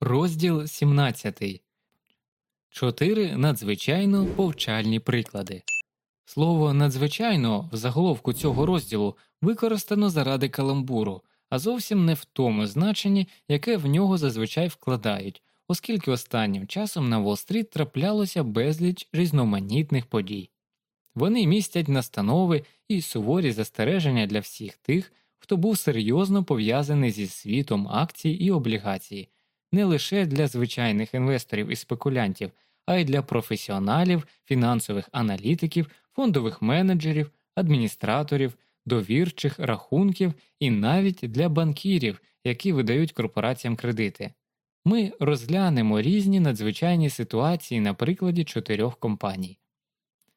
Розділ 17. Чотири надзвичайно повчальні приклади. Слово надзвичайно в заголовку цього розділу використано заради каламбуру, а зовсім не в тому значенні, яке в нього зазвичай вкладають, оскільки останнім часом на Уолл-стріт траплялося безліч різноманітних подій. Вони містять настанови і суворі застереження для всіх тих, хто був серйозно пов'язаний зі світом акцій і облігацій, не лише для звичайних інвесторів і спекулянтів, а й для професіоналів, фінансових аналітиків, фондових менеджерів, адміністраторів, довірчих рахунків і навіть для банкірів, які видають корпораціям кредити. Ми розглянемо різні надзвичайні ситуації на прикладі чотирьох компаній.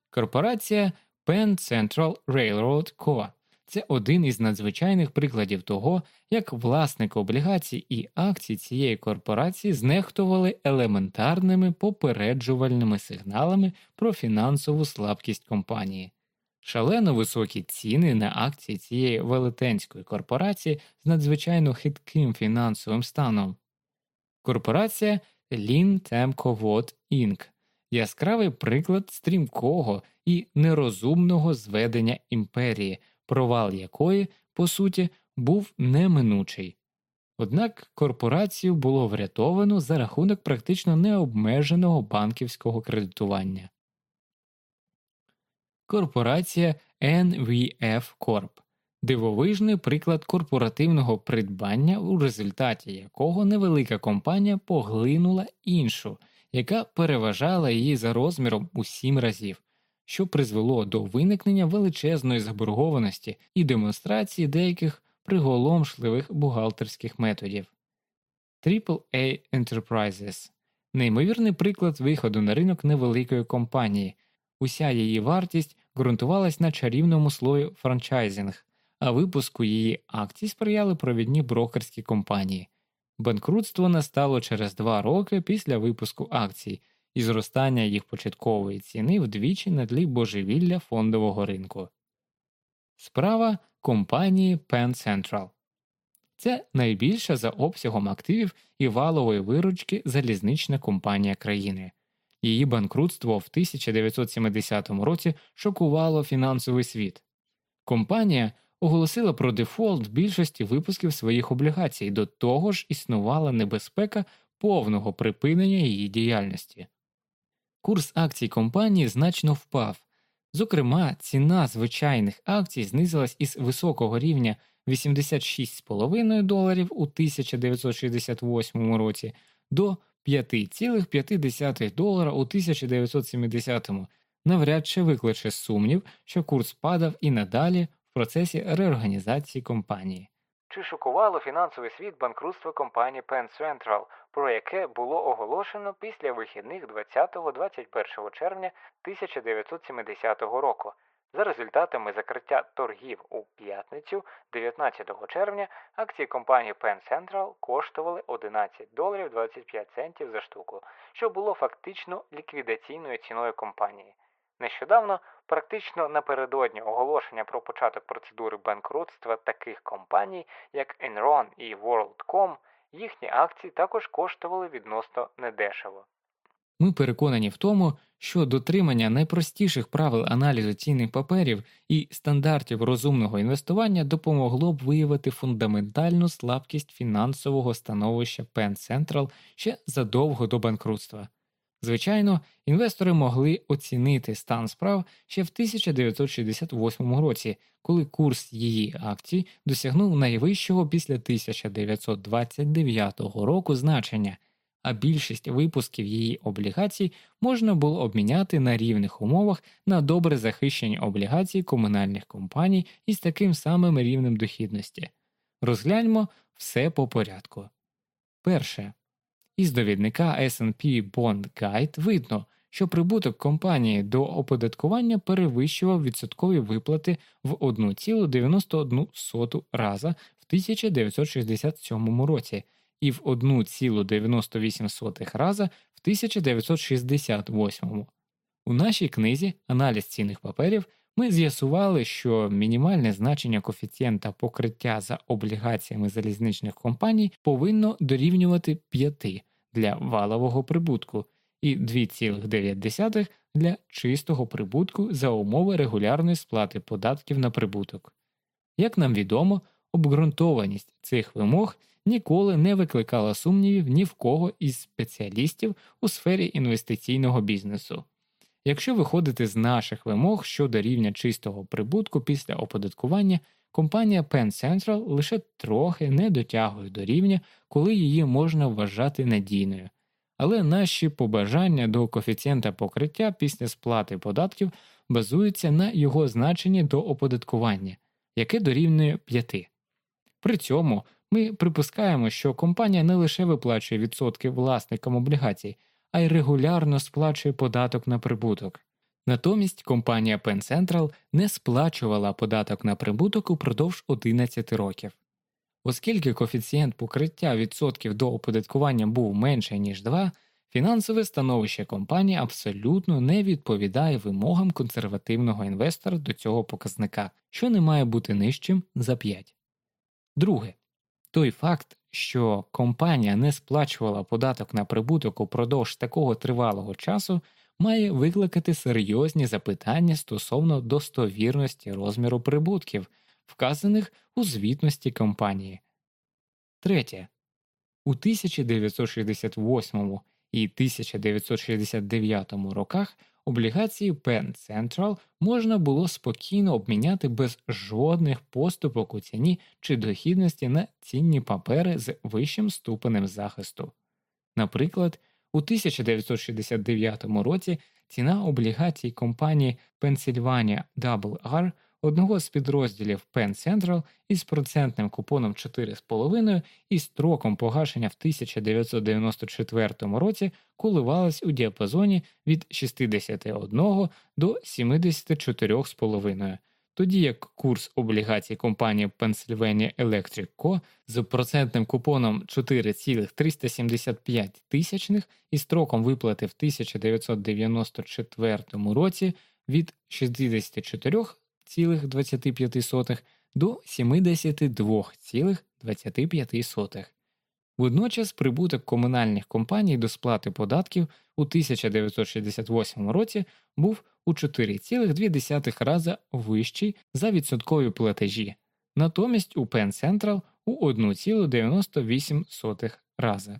Корпорація Penn Central Railroad Co. Це один із надзвичайних прикладів того, як власники облігацій і акцій цієї корпорації знехтували елементарними попереджувальними сигналами про фінансову слабкість компанії. Шалено високі ціни на акції цієї велетенської корпорації з надзвичайно хитким фінансовим станом. Корпорація Lean Temco Inc. яскравий приклад стрімкого і нерозумного зведення імперії провал якої, по суті, був неминучий. Однак корпорацію було врятовано за рахунок практично необмеженого банківського кредитування. Корпорація NVF Corp дивовижний приклад корпоративного придбання, у результаті якого невелика компанія поглинула іншу, яка переважала її за розміром у сім разів що призвело до виникнення величезної заборгованості і демонстрації деяких приголомшливих бухгалтерських методів. AAA Enterprises неймовірний приклад виходу на ринок невеликої компанії, уся її вартість ґрунтувалась на чарівному слою франчайзинг, а випуску її акцій сприяли провідні брокерські компанії. Банкрутство настало через два роки після випуску акцій, і зростання їх початкової ціни вдвічі на тлі божевілля фондового ринку. Справа компанії Penn Central. Це найбільша за обсягом активів і валової виручки залізнична компанія країни. Її банкрутство в 1970 році шокувало фінансовий світ. Компанія оголосила про дефолт більшості випусків своїх облігацій, до того ж існувала небезпека повного припинення її діяльності. Курс акцій компанії значно впав. Зокрема, ціна звичайних акцій знизилась із високого рівня 86,5 доларів у 1968 році до 5,5 долара у 1970, навряд чи викличе сумнів, що курс падав і надалі в процесі реорганізації компанії. Чи шокувало фінансовий світ банкрутство компанії Penn Central, про яке було оголошено після вихідних 20-21 червня 1970 року? За результатами закриття торгів у п'ятницю, 19 червня, акції компанії Penn Central коштували 11 доларів 25 центів за штуку, що було фактично ліквідаційною ціною компанії. Нещодавно, практично напередодні оголошення про початок процедури банкрутства таких компаній, як Enron і WorldCom, їхні акції також коштували відносно недешево. Ми переконані в тому, що дотримання найпростіших правил аналізу цінних паперів і стандартів розумного інвестування допомогло б виявити фундаментальну слабкість фінансового становища Penn Central ще задовго до банкрутства. Звичайно, інвестори могли оцінити стан справ ще в 1968 році, коли курс її акцій досягнув найвищого після 1929 року значення, а більшість випусків її облігацій можна було обміняти на рівних умовах на добре захищені облігації комунальних компаній із таким самим рівнем дохідності. Розгляньмо все по порядку. Перше. Із довідника S&P Bond Guide видно, що прибуток компанії до оподаткування перевищував відсоткові виплати в 1,91 раза в 1967 році і в 1,98 раза в 1968. У нашій книзі Аналіз цінних паперів ми з'ясували, що мінімальне значення коефіцієнта покриття за облігаціями залізничних компаній повинно дорівнювати 5, для валового прибутку і 2,9 для чистого прибутку за умови регулярної сплати податків на прибуток. Як нам відомо, обґрунтованість цих вимог ніколи не викликала сумнівів ні в кого із спеціалістів у сфері інвестиційного бізнесу. Якщо виходити з наших вимог щодо рівня чистого прибутку після оподаткування, компанія Penn Central лише трохи не дотягує до рівня, коли її можна вважати надійною. Але наші побажання до коефіцієнта покриття після сплати податків базуються на його значенні до оподаткування, яке дорівнює 5. При цьому ми припускаємо, що компанія не лише виплачує відсотки власникам облігацій, а й регулярно сплачує податок на прибуток. Натомість компанія Penn Central не сплачувала податок на прибуток упродовж 11 років. Оскільки коефіцієнт покриття відсотків до оподаткування був менше, ніж 2, фінансове становище компанії абсолютно не відповідає вимогам консервативного інвестора до цього показника, що не має бути нижчим за 5. Друге, той факт, що компанія не сплачувала податок на прибуток упродовж такого тривалого часу, має викликати серйозні запитання стосовно достовірності розміру прибутків, вказаних у звітності компанії. Третє. У 1968 і 1969 роках облігації Penn Central можна було спокійно обміняти без жодних поступок у ціні чи дохідності на цінні папери з вищим ступенем захисту. Наприклад, у 1969 році ціна облігацій компанії Pennsylvania WR одного з підрозділів Penn Central із процентним купоном 4,5 і строком погашення в 1994 році коливалась у діапазоні від 61 до 74,5, тоді як курс облігацій компанії Pennsylvania Electric Co. з процентним купоном 4,375 тисячних і строком виплати в 1994 році від 64 0,25 до 72,25. Водночас прибуток комунальних компаній до сплати податків у 1968 році був у 4,2 рази вищий за відсоткові платежі, натомість у Penn Central у 1,98 рази.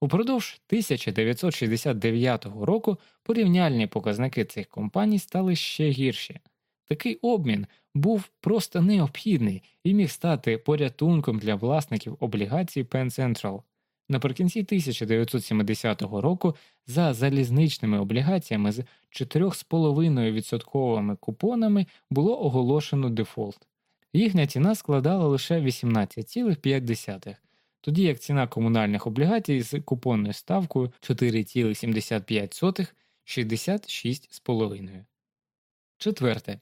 Упродовж 1969 року порівняльні показники цих компаній стали ще гірші. Такий обмін був просто необхідний і міг стати порятунком для власників облігацій Penn Central. Наприкінці 1970 року за залізничними облігаціями з 4,5% купонами було оголошено дефолт. Їхня ціна складала лише 18,5, тоді як ціна комунальних облігацій з купонною ставкою 4,75 66,5. Четверте.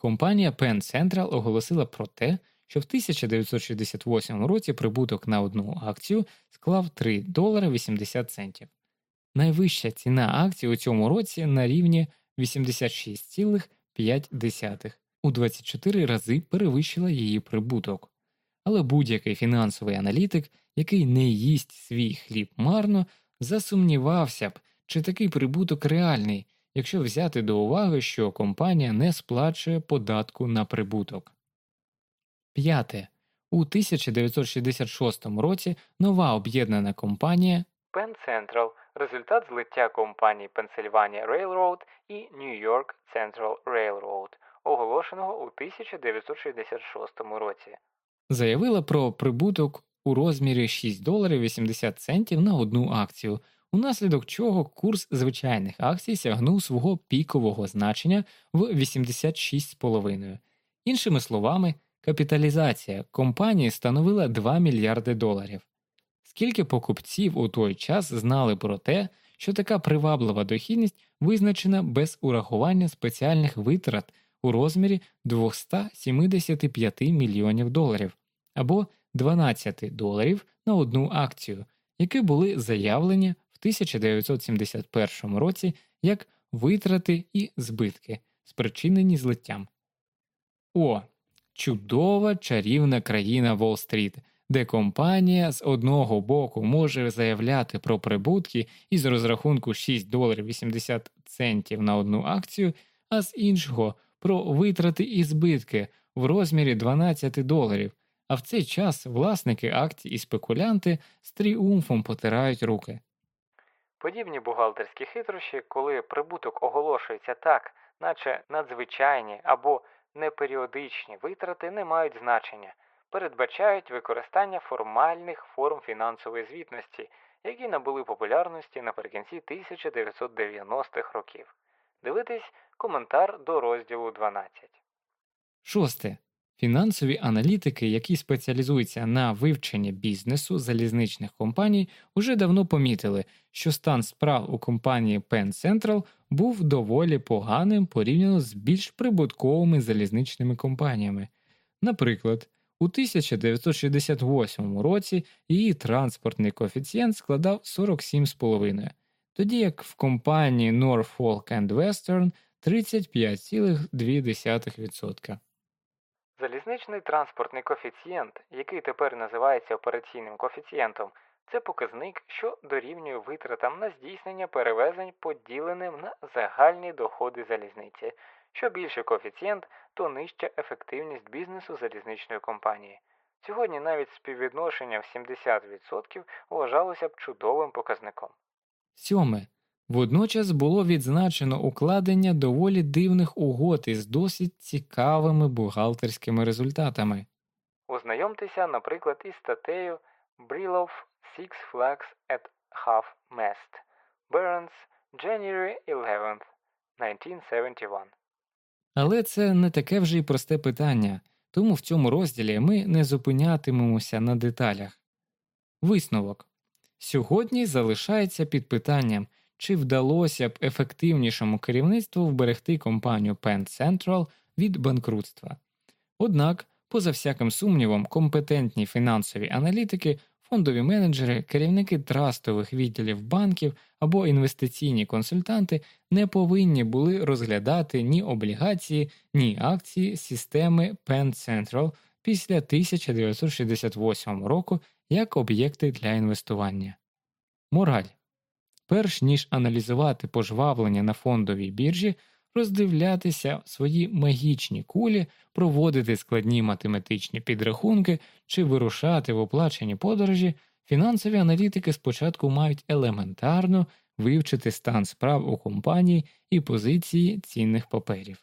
Компанія Penn Central оголосила про те, що в 1968 році прибуток на одну акцію склав 3 долари 80 центів. Найвища ціна акції у цьому році на рівні 86,5 у 24 рази перевищила її прибуток. Але будь-який фінансовий аналітик, який не їсть свій хліб марно, засумнівався б, чи такий прибуток реальний якщо взяти до уваги, що компанія не сплачує податку на прибуток. П'яте. У 1966 році нова об'єднана компанія Penn Central результат злиття компаній Pennsylvania Railroad і New York Central Railroad, оголошеного у 1966 році, заявила про прибуток у розмірі 6 доларів 80 центів на одну акцію, унаслідок чого курс звичайних акцій сягнув свого пікового значення в 86,5. Іншими словами, капіталізація компанії становила 2 мільярди доларів. Скільки покупців у той час знали про те, що така приваблива дохідність визначена без урахування спеціальних витрат у розмірі 275 мільйонів доларів або 12 доларів на одну акцію, які були заявлені 1971 році як витрати і збитки, спричинені злиттям. О, чудова чарівна країна Волл-стріт, де компанія з одного боку може заявляти про прибутки із розрахунку 6 доларів 80 центів на одну акцію, а з іншого про витрати і збитки в розмірі 12 доларів. А в цей час власники акцій і спекулянти з тріумфом потирають руки. Подібні бухгалтерські хитрощі, коли прибуток оголошується так, наче надзвичайні або неперіодичні витрати не мають значення, передбачають використання формальних форм фінансової звітності, які набули популярності наприкінці 1990-х років. Дивитись коментар до розділу 12. Шосте. Фінансові аналітики, які спеціалізуються на вивченні бізнесу залізничних компаній, уже давно помітили, що стан справ у компанії Penn Central був доволі поганим порівняно з більш прибутковими залізничними компаніями. Наприклад, у 1968 році її транспортний коефіцієнт складав 47,5, тоді як в компанії Norfolk and Western 35,2%. Залізничний транспортний коефіцієнт, який тепер називається операційним коефіцієнтом, це показник, що дорівнює витратам на здійснення перевезень поділеним на загальні доходи залізниці. Що більше коефіцієнт, то нижча ефективність бізнесу залізничної компанії. Сьогодні навіть співвідношення в 70% вважалося б чудовим показником. Сьоме. Водночас було відзначено укладення доволі дивних угод із досить цікавими бухгалтерськими результатами. Ознайомтеся, наприклад, із статтею Brillov Six Flags at Half Mast Burns January 11, 1971. Але це не таке вже й просте питання, тому в цьому розділі ми не зупинятимемося на деталях. Висновок сьогодні залишається під питанням, чи вдалося б ефективнішому керівництву вберегти компанію Penn Central від банкрутства. Однак, поза всяким сумнівом, компетентні фінансові аналітики, фондові менеджери, керівники трастових відділів банків або інвестиційні консультанти не повинні були розглядати ні облігації, ні акції системи Penn Central після 1968 року як об'єкти для інвестування. Мораль перш ніж аналізувати пожвавлення на фондовій біржі, роздивлятися свої магічні кулі, проводити складні математичні підрахунки чи вирушати в оплачені подорожі, фінансові аналітики спочатку мають елементарно вивчити стан справ у компанії і позиції цінних паперів.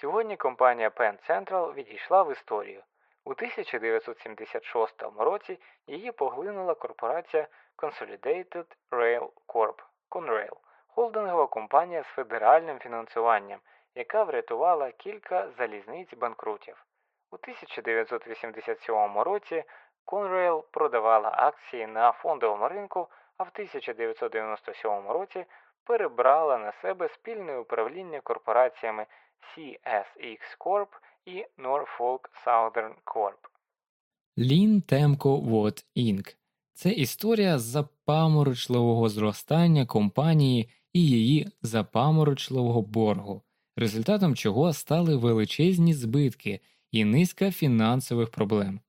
Сьогодні компанія Penn Central відійшла в історію. У 1976 році її поглинула корпорація Consolidated Rail Corp Conrail, холдингова компанія з федеральним фінансуванням, яка врятувала кілька залізниць банкрутів. У 1987 році Conrail продавала акції на фондовому ринку, а в 1997 році перебрала на себе спільне управління корпораціями CSX Corp і Norfolk Southern Corp. Lean Temco Watt Inc. Це історія запаморочливого зростання компанії і її запаморочливого боргу, результатом чого стали величезні збитки і низка фінансових проблем.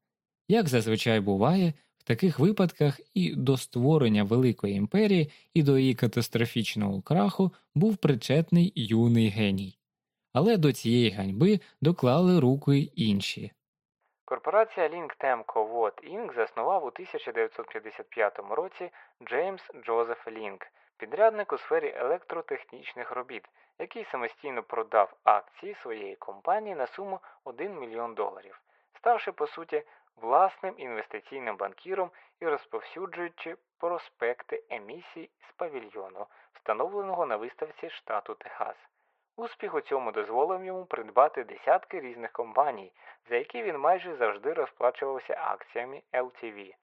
Як зазвичай буває, в таких випадках і до створення великої імперії, і до її катастрофічного краху був причетний юний геній. Але до цієї ганьби доклали руку й інші. Корпорація LinkTemco Watt Inc. заснував у 1955 році Джеймс Джозеф Лінк, підрядник у сфері електротехнічних робіт, який самостійно продав акції своєї компанії на суму 1 мільйон доларів, ставши по суті власним інвестиційним банкіром і розповсюджуючи проспекти емісій з павільйону, встановленого на виставці штату Техас. Успіх у цьому дозволив йому придбати десятки різних компаній, за які він майже завжди розплачувався акціями LTV.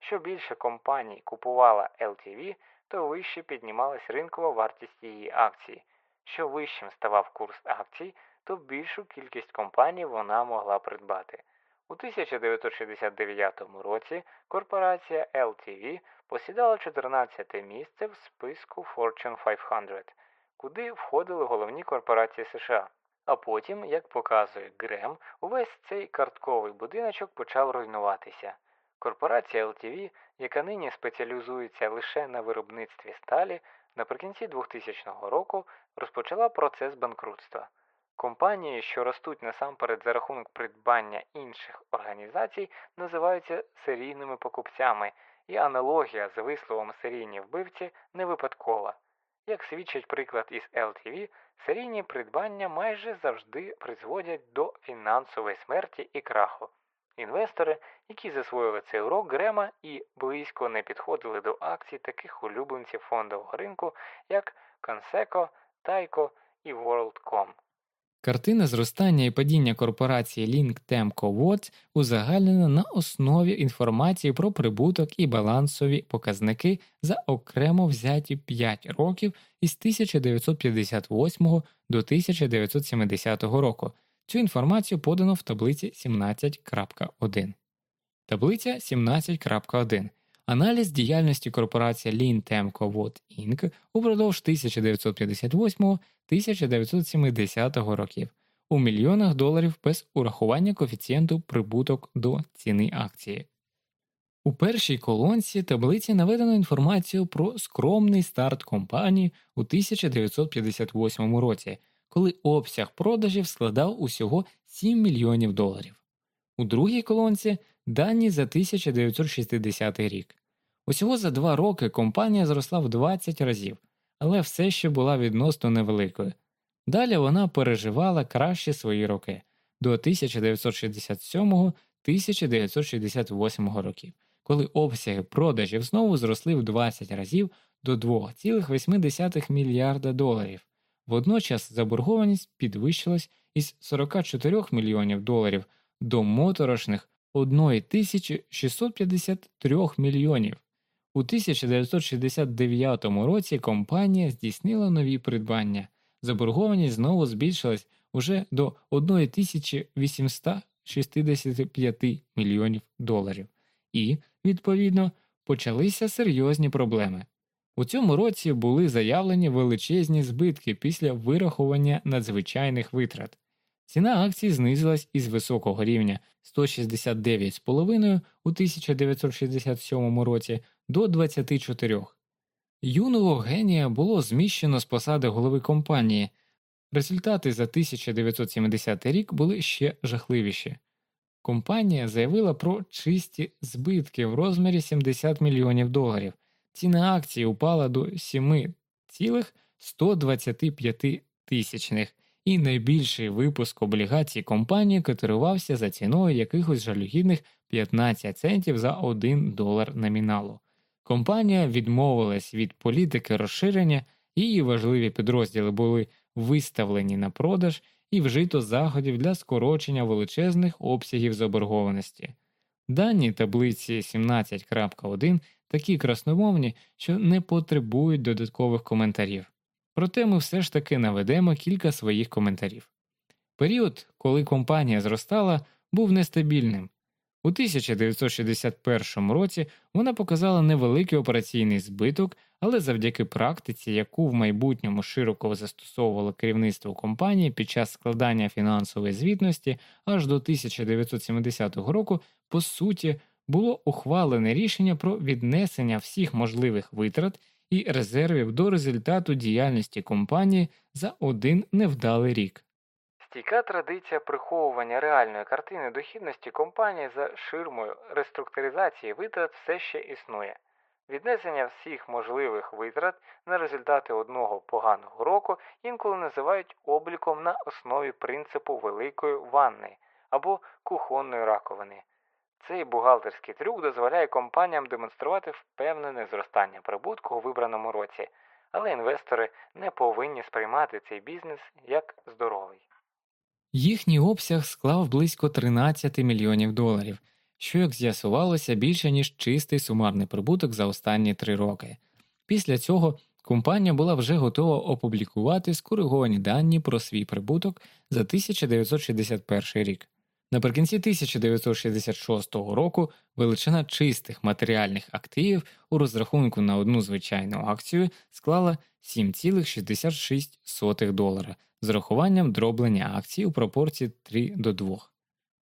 Що більше компаній купувала LTV, то вище піднімалась ринкова вартість її акцій. Що вищим ставав курс акцій, то більшу кількість компаній вона могла придбати. У 1969 році корпорація LTV посідала 14 місце в списку Fortune 500, куди входили головні корпорації США. А потім, як показує Грем, увесь цей картковий будиночок почав руйнуватися. Корпорація LTV, яка нині спеціалізується лише на виробництві сталі, наприкінці 2000 року розпочала процес банкрутства. Компанії, що ростуть насамперед за рахунок придбання інших організацій, називаються серійними покупцями, і аналогія з висловом серійні вбивці не випадкова. Як свідчить приклад із LTV, серійні придбання майже завжди призводять до фінансової смерті і краху. Інвестори, які засвоїли цей урок Грема і близько не підходили до акцій таких улюбленців фондового ринку, як Conseco, Тайко і WorldCom. Картина зростання і падіння корпорації Watts узагальнена на основі інформації про прибуток і балансові показники за окремо взяті 5 років із 1958 до 1970 року. Цю інформацію подано в таблиці 17.1. Таблиця 17.1. Аналіз діяльності корпорації Watt Inc. упродовж 1958 1970 років у мільйонах доларів без урахування коефіцієнту прибуток до ціни акції. У першій колонці таблиці наведено інформацію про скромний старт компанії у 1958 році, коли обсяг продажів складав усього 7 мільйонів доларів. У другій колонці дані за 1960 рік. Усього за два роки компанія зросла в 20 разів але все ще була відносно невеликою. Далі вона переживала кращі свої роки до 1967-1968 років, коли обсяги продажів знову зросли в 20 разів до 2,8 мільярда доларів. Водночас заборгованість підвищилась із 44 мільйонів доларів до моторошних 1653 мільйонів. У 1969 році компанія здійснила нові придбання. Заборгованість знову збільшилась уже до 1865 мільйонів доларів, і, відповідно, почалися серйозні проблеми. У цьому році були заявлені величезні збитки після вирахування надзвичайних витрат. Ціна акцій знизилась із високого рівня 169,5 у 1967 році до 24. Юного генія було зміщено з посади голови компанії. Результати за 1970 рік були ще жахливіші. Компанія заявила про чисті збитки в розмірі 70 мільйонів доларів. Ціна акції упала до 7,125 тисячних, і найбільший випуск облігацій компанії котирувався за ціною якихось жалюгідних 15 центів за 1 долар номіналу. Компанія відмовилась від політики розширення, її важливі підрозділи були виставлені на продаж і вжито заходів для скорочення величезних обсягів заборгованості. Дані таблиці 17.1 такі красномовні, що не потребують додаткових коментарів. Проте ми все ж таки наведемо кілька своїх коментарів. Період, коли компанія зростала, був нестабільним. У 1961 році вона показала невеликий операційний збиток, але завдяки практиці, яку в майбутньому широко застосовувало керівництво компанії під час складання фінансової звітності, аж до 1970 року, по суті, було ухвалене рішення про віднесення всіх можливих витрат і резервів до результату діяльності компанії за один невдалий рік. Стійка традиція приховування реальної картини дохідності компанії за ширмою реструктуризації витрат все ще існує. Віднесення всіх можливих витрат на результати одного поганого року інколи називають обліком на основі принципу великої ванни або кухонної раковини. Цей бухгалтерський трюк дозволяє компаніям демонструвати впевнене зростання прибутку у вибраному році, але інвестори не повинні сприймати цей бізнес як здоровий. Їхній обсяг склав близько 13 мільйонів доларів, що, як з'ясувалося, більше ніж чистий сумарний прибуток за останні три роки. Після цього компанія була вже готова опублікувати скориговані дані про свій прибуток за 1961 рік. Наприкінці 1966 року величина чистих матеріальних активів у розрахунку на одну звичайну акцію склала 7,66 долара з рахуванням дроблення акцій у пропорції 3 до 2.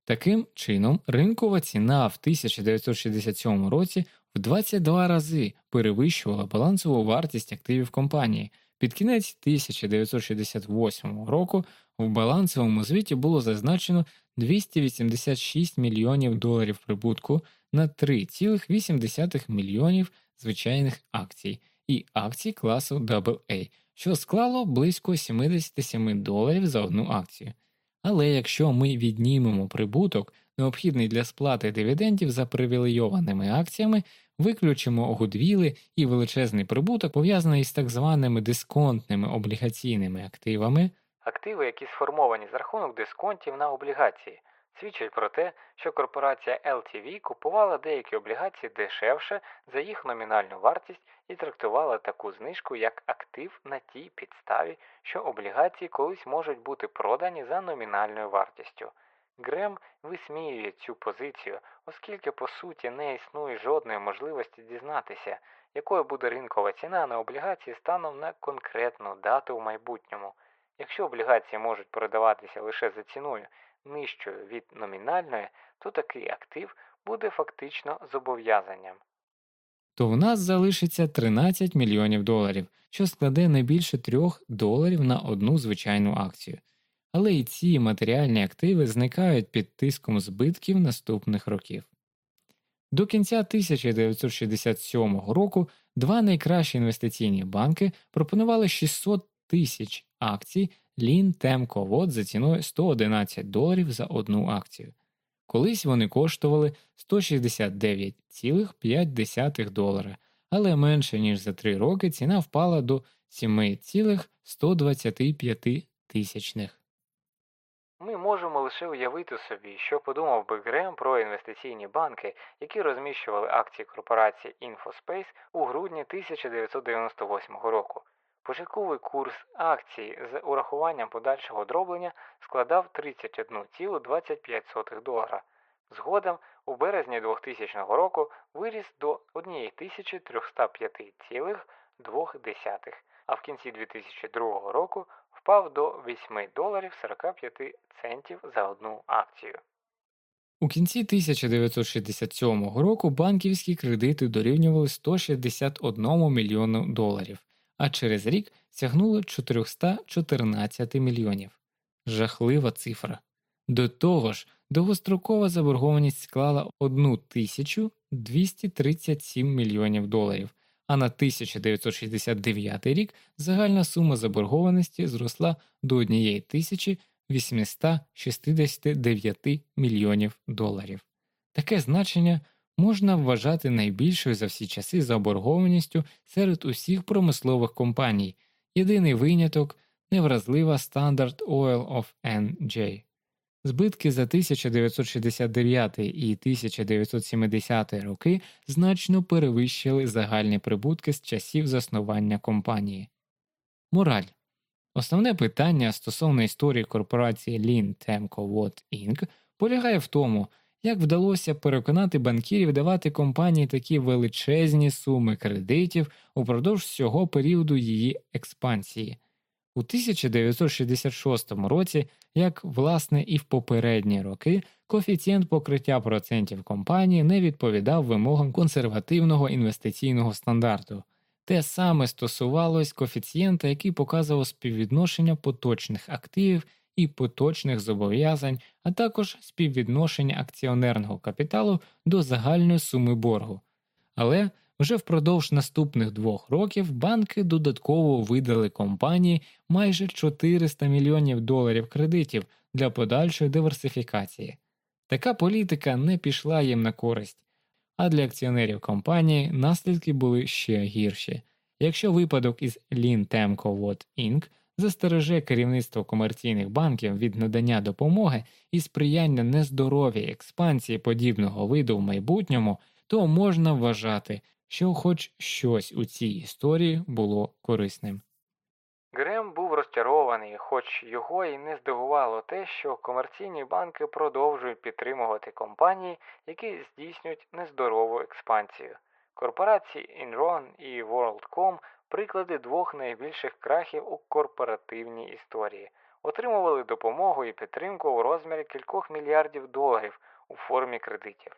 Таким чином, ринкова ціна в 1967 році в 22 рази перевищувала балансову вартість активів компанії. Під кінець 1968 року в балансовому звіті було зазначено 286 мільйонів доларів прибутку на 3,8 мільйонів звичайних акцій і акцій класу AA, що склало близько 77 доларів за одну акцію. Але якщо ми віднімемо прибуток, необхідний для сплати дивідендів за привілейованими акціями, виключимо гудвіли і величезний прибуток, пов'язаний з так званими дисконтними облігаційними активами, активи, які сформовані за рахунок дисконтів на облігації, свідчать про те, що корпорація LTV купувала деякі облігації дешевше за їх номінальну вартість і трактувала таку знижку як актив на тій підставі, що облігації колись можуть бути продані за номінальною вартістю. Грем висміює цю позицію, оскільки по суті не існує жодної можливості дізнатися, якою буде ринкова ціна на облігації станом на конкретну дату в майбутньому. Якщо облігації можуть продаватися лише за ціною нижчою від номінальної, то такий актив буде фактично зобов'язанням. То в нас залишиться 13 мільйонів доларів, що складе не більше 3 доларів на одну звичайну акцію. Але і ці матеріальні активи зникають під тиском збитків наступних років. До кінця 1967 року два найкращі інвестиційні банки пропонували 600 тисяч акцій Лін Темковод за ціною 111 доларів за одну акцію. Колись вони коштували 169,5 долара, але менше ніж за три роки ціна впала до 7,125 тисячних. Ми можемо лише уявити собі, що подумав би Грем про інвестиційні банки, які розміщували акції корпорації InfoSpace у грудні 1998 року. Початковий курс акцій з урахуванням подальшого дроблення складав 31,25 долара. Згодом у березні 2000 року виріс до 1305,2, а в кінці 2002 року впав до 8 доларів 45 центів за одну акцію. У кінці 1967 року банківські кредити дорівнювали 161 мільйону доларів а через рік сягнуло 414 мільйонів. Жахлива цифра. До того ж, довгострокова заборгованість склала 1237 мільйонів доларів, а на 1969 рік загальна сума заборгованості зросла до 1869 мільйонів доларів. Таке значення можна вважати найбільшою за всі часи заборгованістю серед усіх промислових компаній, єдиний виняток невразлива Standard Oil of NJ. Збитки за 1969 і 1970 роки значно перевищили загальні прибутки з часів заснування компанії. Мораль Основне питання стосовно історії корпорації Lean Temco Watt Inc. полягає в тому, як вдалося переконати банкірів давати компанії такі величезні суми кредитів упродовж всього періоду її експансії. У 1966 році, як власне і в попередні роки, коефіцієнт покриття процентів компанії не відповідав вимогам консервативного інвестиційного стандарту. Те саме стосувалось коефіцієнта, який показував співвідношення поточних активів і поточних зобов'язань, а також співвідношення акціонерного капіталу до загальної суми боргу. Але вже впродовж наступних двох років банки додатково видали компанії майже 400 мільйонів доларів кредитів для подальшої диверсифікації. Така політика не пішла їм на користь, а для акціонерів компанії наслідки були ще гірші. Якщо випадок із Lean Temco Watt Inc застереже керівництво комерційних банків від надання допомоги і сприяння нездоровій експансії подібного виду в майбутньому, то можна вважати, що хоч щось у цій історії було корисним. Грем був розчарований, хоч його і не здивувало те, що комерційні банки продовжують підтримувати компанії, які здійснюють нездорову експансію. Корпорації Enron і WorldCom приклади двох найбільших крахів у корпоративній історії. отримували допомогу і підтримку у розмірі кількох мільярдів доларів у формі кредитів.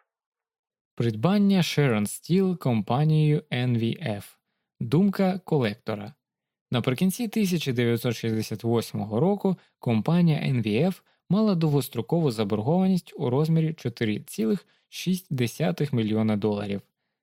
Придбання Sharon Steel компанією NVF. Думка колектора. Наприкінці 1968 року компанія NVF мала довгострокову заборгованість у розмірі 4,6 мільйона доларів,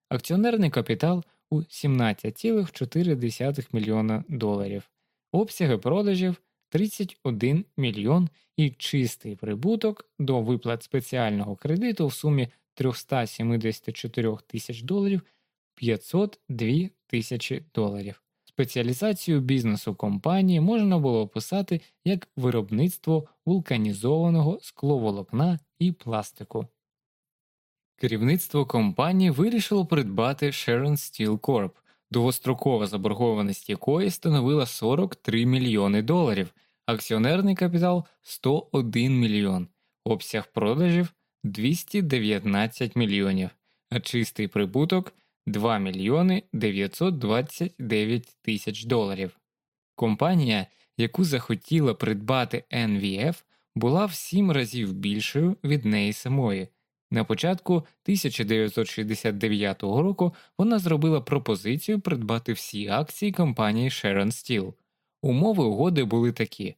акціонерний капітал у 17,4 мільйона доларів, обсяги продажів 31 мільйон і чистий прибуток до виплат спеціального кредиту в сумі 374 тисяч доларів 502 тисячі доларів. Спеціалізацію бізнесу компанії можна було описати як виробництво вулканізованого скловолокна і пластику. Керівництво компанії вирішило придбати Sharon Steel Corp, довгострокова заборгованість якої становила 43 мільйони доларів, акціонерний капітал 101 мільйон, обсяг продажів 219 мільйонів, а чистий прибуток 2 мільйони 929 тисяч доларів. Компанія, яку захотіла придбати NVF, була в сім разів більшою від неї самої. На початку 1969 року вона зробила пропозицію придбати всі акції компанії Sharon Steel. Умови угоди були такі: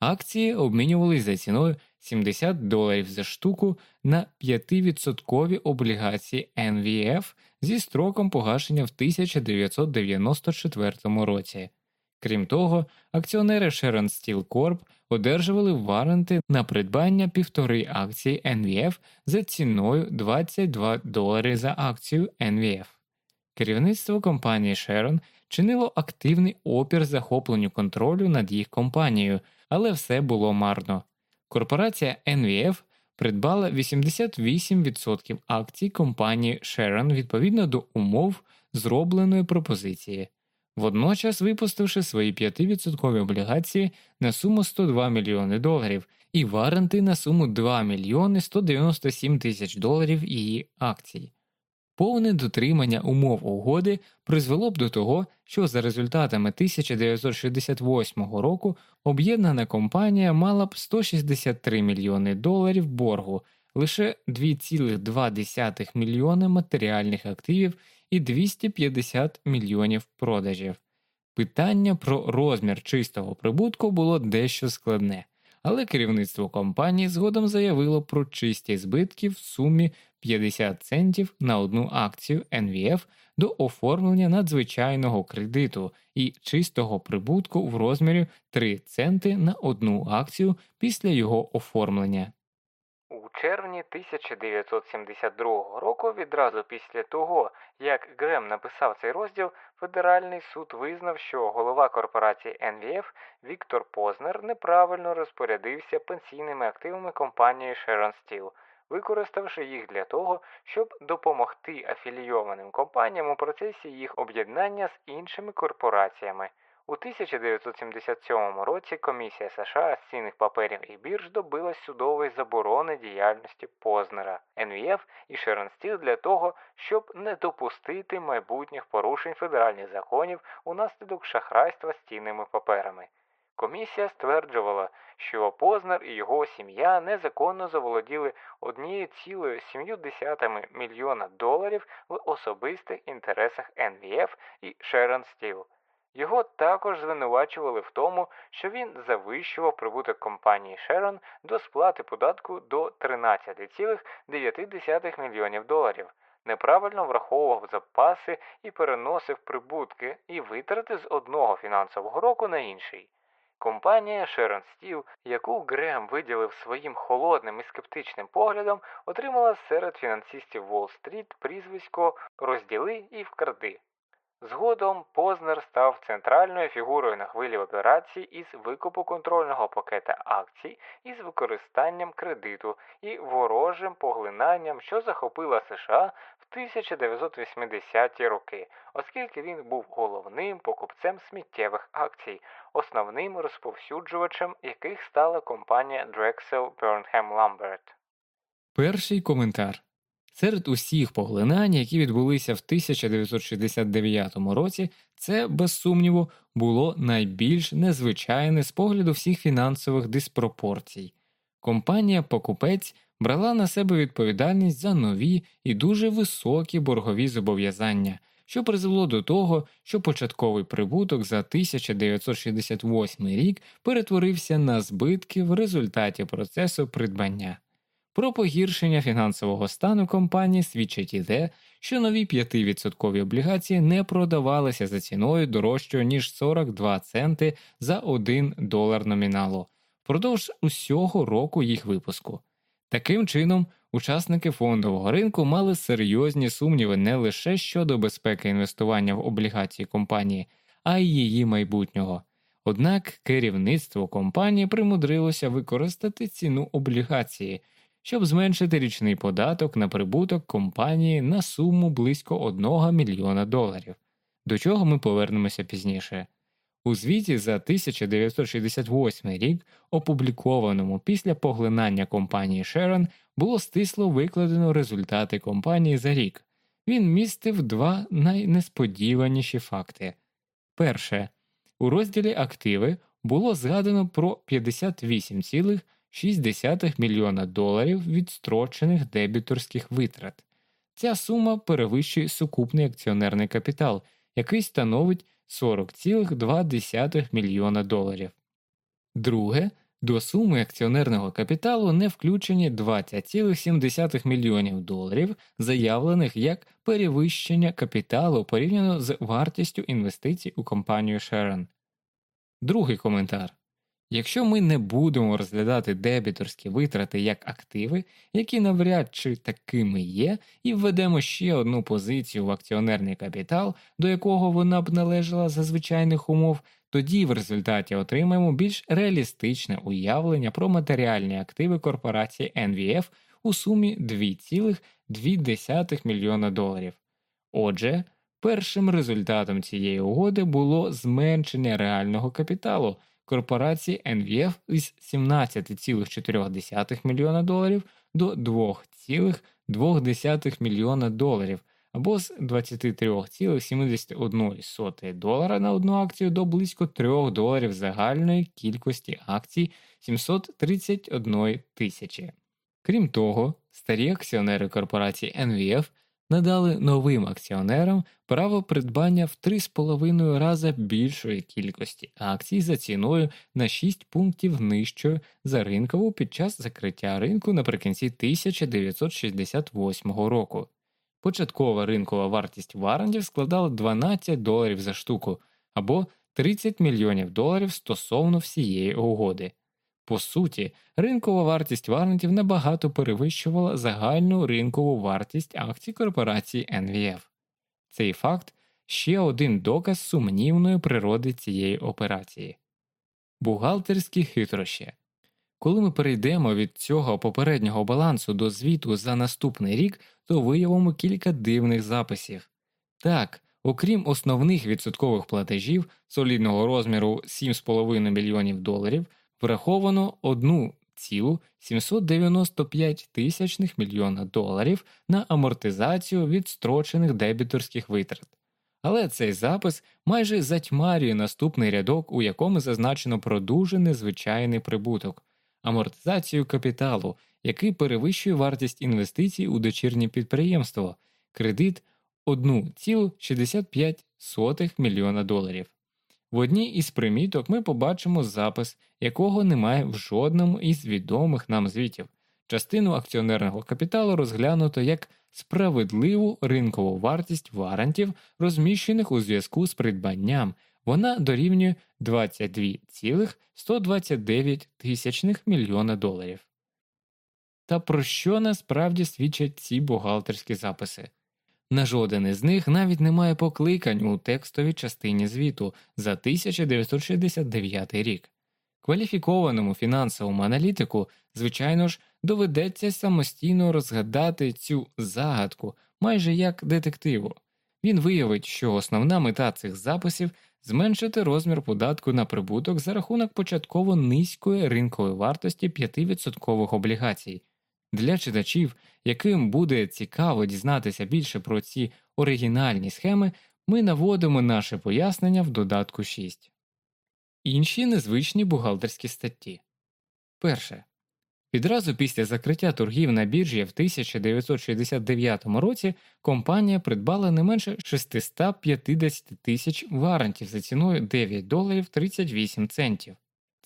акції обмінювалися за ціною 70 доларів за штуку на 5% облігації NVF зі строком погашення в 1994 році. Крім того, акціонери Sharon Steel Corp одержували варенти на придбання півтори акції NVF за ціною 22 долари за акцію NVF. Керівництво компанії Sharon чинило активний опір захопленню контролю над їх компанією, але все було марно. Корпорація NVF придбала 88% акцій компанії Sharon відповідно до умов зробленої пропозиції водночас випустивши свої 5% облігації на суму 102 мільйони доларів і варенти на суму 2 мільйони 197 тисяч доларів її акцій. Повне дотримання умов угоди призвело б до того, що за результатами 1968 року об'єднана компанія мала б 163 мільйони доларів боргу, лише 2,2 мільйони матеріальних активів і 250 мільйонів продажів. Питання про розмір чистого прибутку було дещо складне, але керівництво компанії згодом заявило про чисті збитки в сумі 50 центів на одну акцію NVF до оформлення надзвичайного кредиту і чистого прибутку в розмірі 3 центи на одну акцію після його оформлення. Червні 1972 року, відразу після того, як Грем написав цей розділ, Федеральний суд визнав, що голова корпорації НВФ Віктор Познер неправильно розпорядився пенсійними активами компанії Sharon Steel, використавши їх для того, щоб допомогти афілійованим компаніям у процесі їх об'єднання з іншими корпораціями. У 1977 році Комісія США з цінних паперів і бірж добилась судової заборони діяльності Познера, НВФ і Шернстіл для того, щоб не допустити майбутніх порушень федеральних законів унаслідок шахрайства з цінними паперами. Комісія стверджувала, що Познер і його сім'я незаконно заволоділи 1,7 мільйона доларів в особистих інтересах НВФ і Шерон Стіл. Його також звинувачували в тому, що він завищував прибуток компанії Шерон до сплати податку до 13,9 мільйонів доларів, неправильно враховував запаси і переносив прибутки і витрати з одного фінансового року на інший. Компанія Sharon Steel, яку Грем виділив своїм холодним і скептичним поглядом, отримала серед фінансистів Уолл-стріт прізвисько Розділи і вкради. Згодом Познер став центральною фігурою на хвилі операцій із викупу контрольного пакета акцій із використанням кредиту і ворожим поглинанням, що захопила США в 1980-ті роки, оскільки він був головним покупцем сміттєвих акцій, основним розповсюджувачем яких стала компанія Drexel Burnham Lambert. Перший коментар Серед усіх поглинань, які відбулися в 1969 році, це, без сумніву, було найбільш незвичайне з погляду всіх фінансових диспропорцій. Компанія Покупець брала на себе відповідальність за нові і дуже високі боргові зобов'язання, що призвело до того, що початковий прибуток за 1968 рік перетворився на збитки в результаті процесу придбання. Про погіршення фінансового стану компанії свідчить і те, що нові 5% облігації не продавалися за ціною дорожчою ніж 42 центи за 1 долар номіналу впродовж усього року їх випуску. Таким чином, учасники фондового ринку мали серйозні сумніви не лише щодо безпеки інвестування в облігації компанії, а й її майбутнього. Однак керівництво компанії примудрилося використати ціну облігації, щоб зменшити річний податок на прибуток компанії на суму близько 1 мільйона доларів, до чого ми повернемося пізніше. У звіті за 1968 рік, опублікованому після поглинання компанії Sharon, було стисло викладено результати компанії за рік. Він містив два найнесподіваніші факти. Перше, у розділі Активи було згадано про 58,6 мільйона доларів відстрочених дебіторських витрат. Ця сума перевищує сукупний акціонерний капітал, який становить 40,2 мільйона доларів. Друге, до суми акціонерного капіталу не включені 20,7 мільйонів доларів, заявлених як перевищення капіталу порівняно з вартістю інвестицій у компанію Sharon. Другий коментар Якщо ми не будемо розглядати дебіторські витрати як активи, які навряд чи такими є, і введемо ще одну позицію в акціонерний капітал, до якого вона б належала за звичайних умов, тоді в результаті отримаємо більш реалістичне уявлення про матеріальні активи корпорації NVF у сумі 2,2 мільйона доларів. Отже, першим результатом цієї угоди було зменшення реального капіталу корпорації NVF із 17,4 мільйона доларів до 2,2 мільйона доларів або з 23,71 долара на одну акцію до близько 3 доларів загальної кількості акцій 731 тисячі. Крім того, старі акціонери корпорації NVF надали новим акціонерам право придбання в 3,5 рази більшої кількості акцій за ціною на 6 пунктів нижчою за ринкову під час закриття ринку наприкінці 1968 року. Початкова ринкова вартість варантів складала 12 доларів за штуку або 30 мільйонів доларів стосовно всієї угоди. По суті, ринкова вартість варнетів набагато перевищувала загальну ринкову вартість акцій корпорації NVF. Цей факт ще один доказ сумнівної природи цієї операції. Бухгалтерські хитрощі. Коли ми перейдемо від цього попереднього балансу до звіту за наступний рік, то виявимо кілька дивних записів. Так, окрім основних відсоткових платежів солідного розміру 7,5 мільйонів доларів, враховано 1,795 тисячних мільйона доларів на амортизацію відстрочених дебіторських витрат. Але цей запис майже затьмарює наступний рядок, у якому зазначено про дуже незвичайний прибуток, амортизацію капіталу, який перевищує вартість інвестицій у дочірнє підприємство, кредит 1,65 мільйона доларів. В одній із приміток ми побачимо запис, якого немає в жодному із відомих нам звітів. Частину акціонерного капіталу розглянуто як справедливу ринкову вартість варантів, розміщених у зв'язку з придбанням, вона дорівнює 22,129 тисячних мільйона доларів. Та про що насправді свідчать ці бухгалтерські записи? На жоден із них навіть немає покликань у текстовій частині звіту за 1969 рік. Кваліфікованому фінансовому аналітику, звичайно ж, доведеться самостійно розгадати цю загадку майже як детективу. Він виявить, що основна мета цих записів зменшити розмір податку на прибуток за рахунок початково низької ринкової вартості 5% облігацій. Для читачів, яким буде цікаво дізнатися більше про ці оригінальні схеми, ми наводимо наше пояснення в додатку 6. Інші незвичні бухгалтерські статті. Перше. Відразу після закриття торгів на біржі в 1969 році компанія придбала не менше 650 тисяч варантів за ціною 9 доларів 38 центів.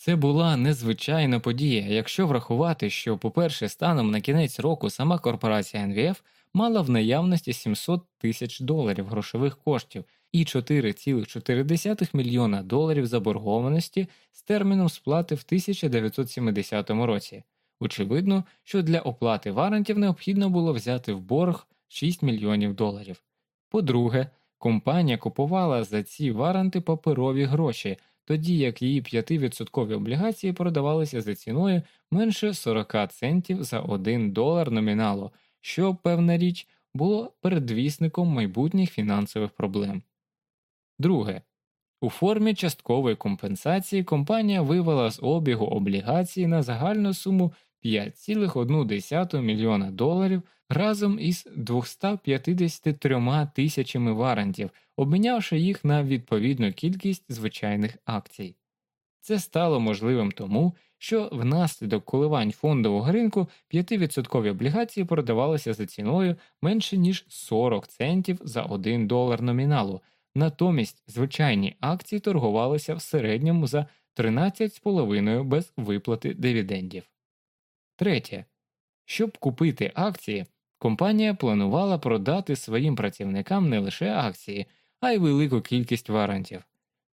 Це була незвичайна подія, якщо врахувати, що, по-перше, станом на кінець року сама корпорація НВФ мала в наявності 700 тисяч доларів грошових коштів і 4,4 мільйона доларів заборгованості з терміном сплати в 1970 році. Очевидно, що для оплати варантів необхідно було взяти в борг 6 мільйонів доларів. По-друге, компанія купувала за ці варанти паперові гроші, тоді як її 5% облігації продавалися за ціною менше 40 центів за 1 долар номіналу, що, певна річ, було передвісником майбутніх фінансових проблем. Друге. У формі часткової компенсації компанія вивела з обігу облігації на загальну суму 5,1 мільйона доларів разом із 253 тисячами варантів, обмінявши їх на відповідну кількість звичайних акцій. Це стало можливим тому, що внаслідок коливань фондового ринку 5% облігації продавалися за ціною менше ніж 40 центів за 1 долар номіналу, натомість звичайні акції торгувалися в середньому за 13,5 без виплати дивідендів. Третє. Щоб купити акції, компанія планувала продати своїм працівникам не лише акції, а й велику кількість варантів.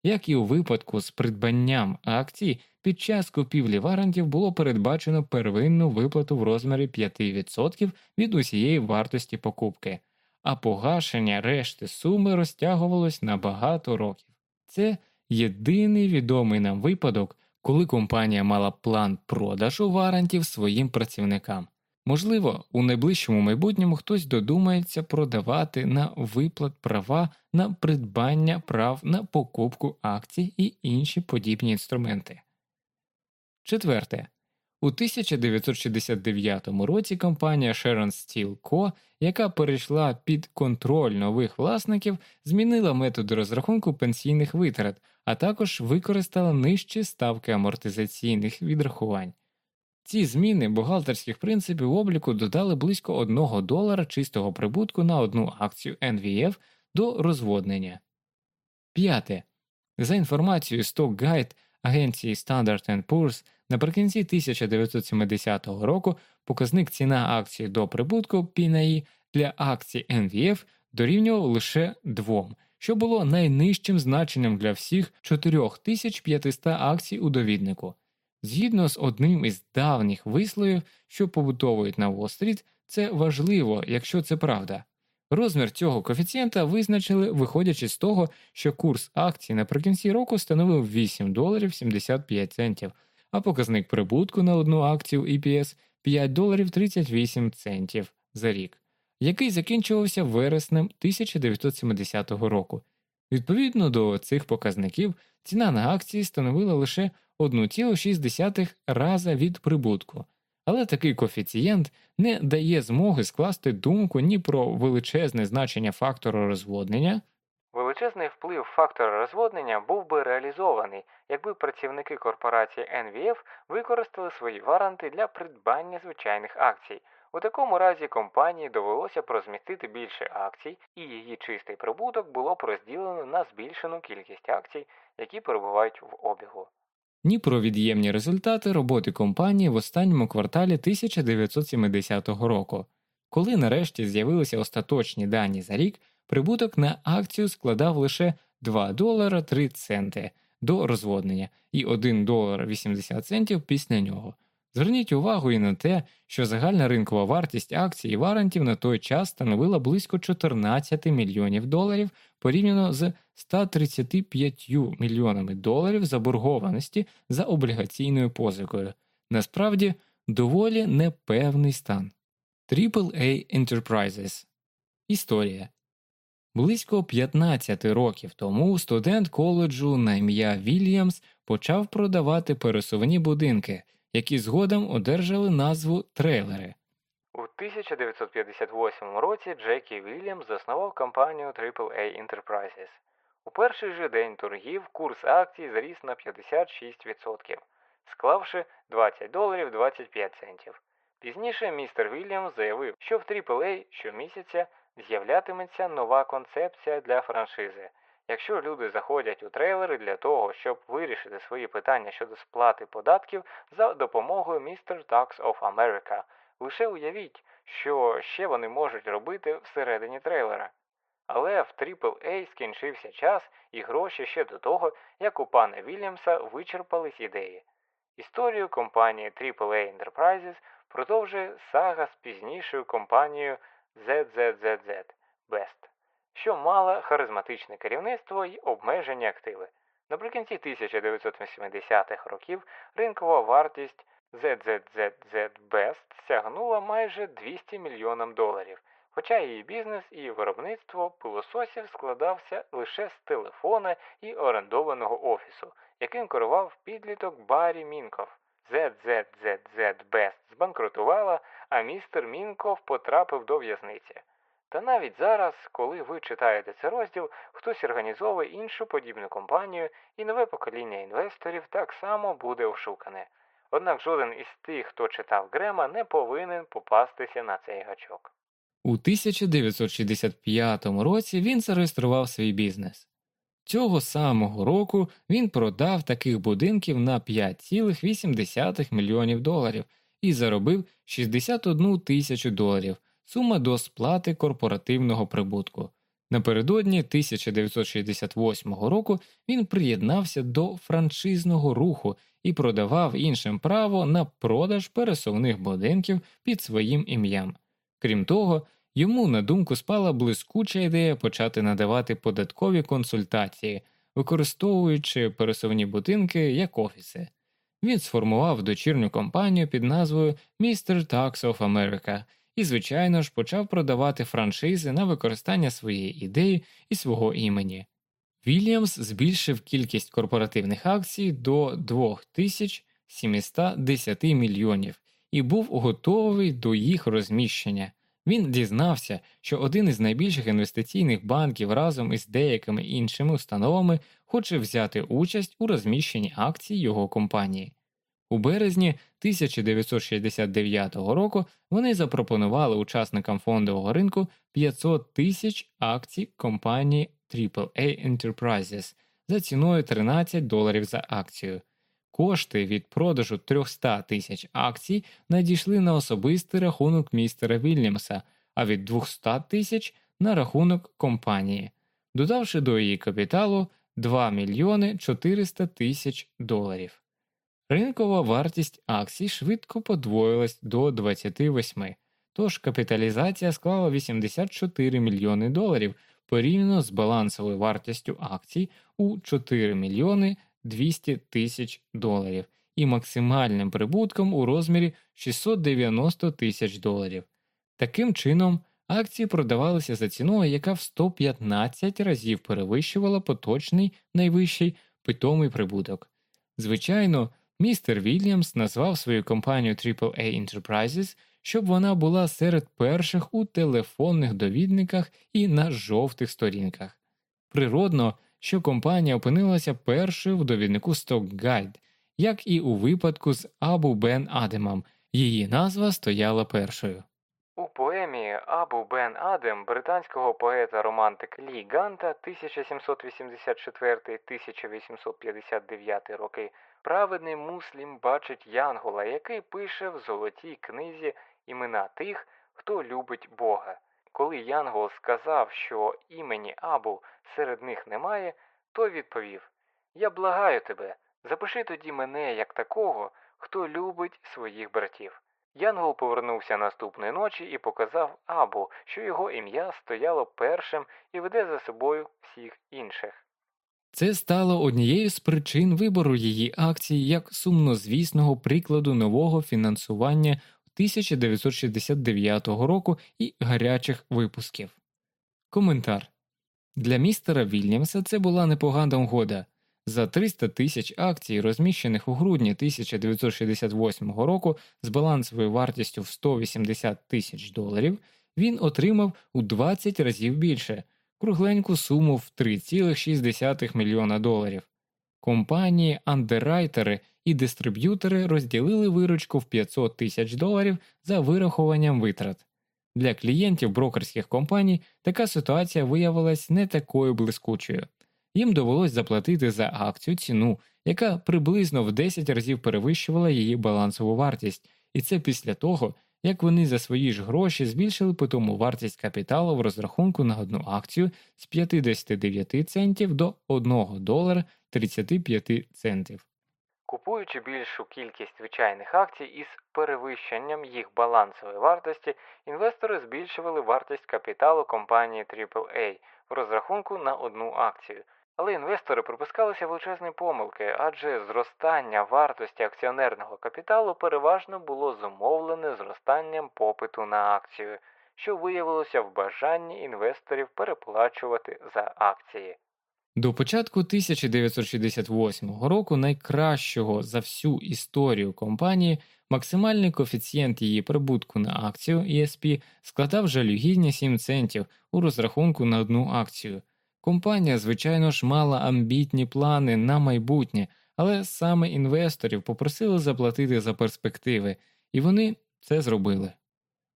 Як і у випадку з придбанням акцій, під час купівлі варантів було передбачено первинну виплату в розмірі 5% від усієї вартості покупки, а погашення решти суми розтягувалось на багато років. Це єдиний відомий нам випадок, коли компанія мала план продажу варантів своїм працівникам. Можливо, у найближчому майбутньому хтось додумається продавати на виплат права на придбання прав на покупку акцій і інші подібні інструменти. Четверте. У 1969 році компанія Sharon Steel Co., яка перейшла під контроль нових власників, змінила методи розрахунку пенсійних витрат, а також використала нижчі ставки амортизаційних відрахувань. Ці зміни бухгалтерських принципів обліку додали близько 1 долара чистого прибутку на одну акцію NVF до розводнення. П'яте. За інформацією Stock Guide агенції Standard Poor's наприкінці 1970 року показник ціна акції до прибутку PNI для акцій NVF дорівнював лише двом що було найнижчим значенням для всіх 4500 акцій у довіднику. Згідно з одним із давніх висловів, що побутовують на Уолл-стріт, це важливо, якщо це правда. Розмір цього коефіцієнта визначили, виходячи з того, що курс акцій наприкінці року становив 8 доларів 75 центів, а показник прибутку на одну акцію EPS 5 доларів 38 центів за рік який закінчувався вереснем 1970 року. Відповідно до цих показників, ціна на акції становила лише 1,6 раза від прибутку, але такий коефіцієнт не дає змоги скласти думку ні про величезне значення фактору розводнення. Величезний вплив фактора розводнення був би реалізований, якби працівники корпорації NVF використали свої варанти для придбання звичайних акцій. У такому разі компанії довелося б розмістити більше акцій, і її чистий прибуток було б розділено на збільшену кількість акцій, які перебувають в обігу. Ні про від'ємні результати роботи компанії в останньому кварталі 1970 року, коли нарешті з'явилися остаточні дані за рік, прибуток на акцію складав лише 2 долара 3 центи до розводнення і 1 долар 80 центів після нього. Зверніть увагу і на те, що загальна ринкова вартість акцій і варантів на той час становила близько 14 мільйонів доларів порівняно з 135 мільйонами доларів заборгованості за облігаційною позикою. Насправді доволі непевний стан. AAA Enterprises Історія Близько 15 років тому студент коледжу на ім'я Вільямс почав продавати пересувні будинки які згодом одержали назву трейлери. У 1958 році Джекі Вільямс заснував компанію AAA Enterprises. У перший же день торгів курс акцій зріс на 56%, склавши 20 доларів 25 центів. Пізніше містер Вільямс заявив, що в AAA щомісяця з'являтиметься нова концепція для франшизи. Якщо люди заходять у трейлери для того, щоб вирішити свої питання щодо сплати податків за допомогою Mr. Tax of America, лише уявіть, що ще вони можуть робити всередині трейлера. Але в AAA скінчився час і гроші ще до того, як у пана Вільямса вичерпались ідеї. Історію компанії AAA Enterprises продовжує сага з пізнішою компанією ZZZZ Best, що мала харизматичне керівництво й обмежені активи. Наприкінці 1980-х років ринкова вартість ZZZZ Best сягнула майже 200 мільйонам доларів, хоча її бізнес і виробництво пилососів складався лише з телефона і орендованого офісу, яким керував підліток Баррі Мінков. ZZZZ Best збанкрутувала, а містер Мінков потрапив до в'язниці. Та навіть зараз, коли ви читаєте цей розділ, хтось організовує іншу подібну компанію, і нове покоління інвесторів так само буде ошукане. Однак жоден із тих, хто читав Грема, не повинен попастися на цей гачок. У 1965 році він зареєстрував свій бізнес. Цього самого року він продав таких будинків на 5,8 мільйонів доларів і заробив 61 тисячу доларів, сума до сплати корпоративного прибутку. Напередодні 1968 року він приєднався до франшизного руху і продавав іншим право на продаж пересувних будинків під своїм ім'ям. Крім того, йому на думку спала блискуча ідея почати надавати податкові консультації, використовуючи пересувні будинки як офіси. Він сформував дочірню компанію під назвою Mr. Tax of America і, звичайно ж, почав продавати франшизи на використання своєї ідеї і свого імені. Вільямс збільшив кількість корпоративних акцій до 2710 мільйонів і був готовий до їх розміщення. Він дізнався, що один із найбільших інвестиційних банків разом із деякими іншими установами хоче взяти участь у розміщенні акцій його компанії. У березні 1969 року вони запропонували учасникам фондового ринку 500 тисяч акцій компанії AAA Enterprises за ціною 13 доларів за акцію. Кошти від продажу 300 тисяч акцій надійшли на особистий рахунок містера Вільямса, а від 200 тисяч на рахунок компанії, додавши до її капіталу 2 мільйони 400 тисяч доларів. Ринкова вартість акцій швидко подвоїлась до 28, тож капіталізація склала 84 мільйони доларів порівняно з балансовою вартістю акцій у 4 мільйони 200 тисяч доларів і максимальним прибутком у розмірі 690 тисяч доларів. Таким чином, акції продавалися за ціною, яка в 115 разів перевищувала поточний найвищий питомий прибуток. Звичайно, містер Вільямс назвав свою компанію AAA Enterprises, щоб вона була серед перших у телефонних довідниках і на жовтих сторінках. Природно, що компанія опинилася першою в довіднику Stock Guide, як і у випадку з Абу Бен Адемом, її назва стояла першою. У поемі Абу Бен Адем британського поета романтик Лі Ганта 1784-1859 роки праведний муслім бачить Янгола, який пише в золотій книзі імена тих, хто любить Бога. Коли Янгол сказав, що імені Абу серед них немає, той відповів Я благаю тебе, запиши тоді мене як такого, хто любить своїх братів. Янгол повернувся наступної ночі і показав Абу, що його ім'я стояло першим і веде за собою всіх інших. Це стало однією з причин вибору її акцій як сумнозвісного прикладу нового фінансування 1969 року і гарячих випусків. Коментар для містера Вільямса це була непогана угода. За 300 тисяч акцій, розміщених у грудні 1968 року з балансовою вартістю в 180 тисяч доларів, він отримав у 20 разів більше кругленьку суму в 3,6 мільйона доларів. Компанії, андеррайтери і дистриб'ютори розділили виручку в 500 тисяч доларів за вирахуванням витрат. Для клієнтів брокерських компаній така ситуація виявилась не такою блискучою. Їм довелось заплатити за акцію ціну, яка приблизно в 10 разів перевищувала її балансову вартість, і це після того, як вони за свої ж гроші збільшили питому вартість капіталу в розрахунку на одну акцію з 59 центів до 1 долара 35 центів. Купуючи більшу кількість звичайних акцій із перевищенням їх балансової вартості, інвестори збільшували вартість капіталу компанії AAA в розрахунку на одну акцію. Але інвестори припускалися величезні помилки, адже зростання вартості акціонерного капіталу переважно було зумовлене зростанням попиту на акцію, що виявилося в бажанні інвесторів переплачувати за акції. До початку 1968 року найкращого за всю історію компанії максимальний коефіцієнт її прибутку на акцію ESP складав жалюгідні 7 центів у розрахунку на одну акцію. Компанія, звичайно ж, мала амбітні плани на майбутнє, але саме інвесторів попросили заплатити за перспективи, і вони це зробили.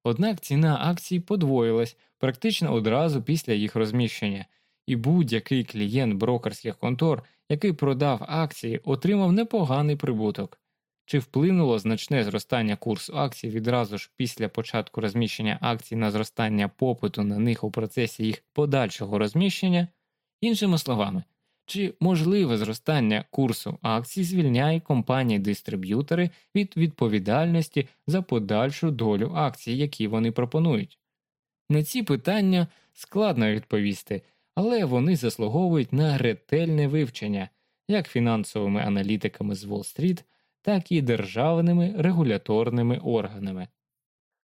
Однак ціна акцій подвоїлась практично одразу після їх розміщення, і будь-який клієнт брокерських контор, який продав акції, отримав непоганий прибуток. Чи вплинуло значне зростання курсу акцій відразу ж після початку розміщення акцій на зростання попиту на них у процесі їх подальшого розміщення? Іншими словами, чи можливе зростання курсу акцій звільняє компанії-дистриб'ютори від відповідальності за подальшу долю акцій, які вони пропонують? На ці питання складно відповісти, але вони заслуговують на ретельне вивчення як фінансовими аналітиками з Уолл-стріт, так і державними регуляторними органами.